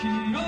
Hero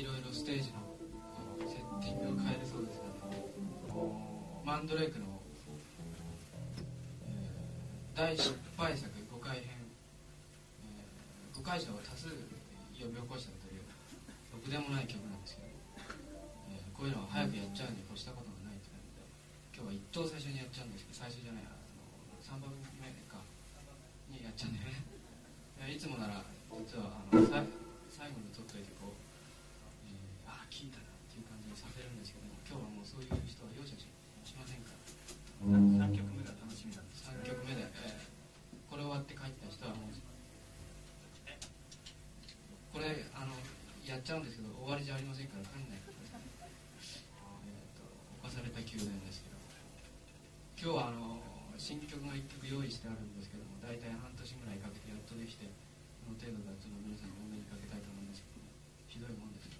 いろいろステージのセッティングを変えるそうですけどマンドレイクの、えー、大失敗作5回編、えー、5回以を多数呼び起こしたというろくでもない曲なんですけど、えー、こういうのは早くやっちゃうに越したことがないって感じで今日は1等最初にやっちゃうんですけど最初じゃないあの3番目かにやっちゃうんでねいつもなら実はあの最後に撮っといてこう。聞いたなっていう感じにさせるんですけども今日はもうそういう人は容赦しませんから3曲目が楽しみなんです3曲目で、えー、これ終わって帰った人はもうこれあのやっちゃうんですけど終わりじゃありませんから帰んないから、えーと、犯された宮殿ですけど今日はあの新曲が1曲用意してあるんですけども大体半年ぐらいかけてやっとできてこの程度だと皆さんにお目にかけたいと思うんですけどひどいもんです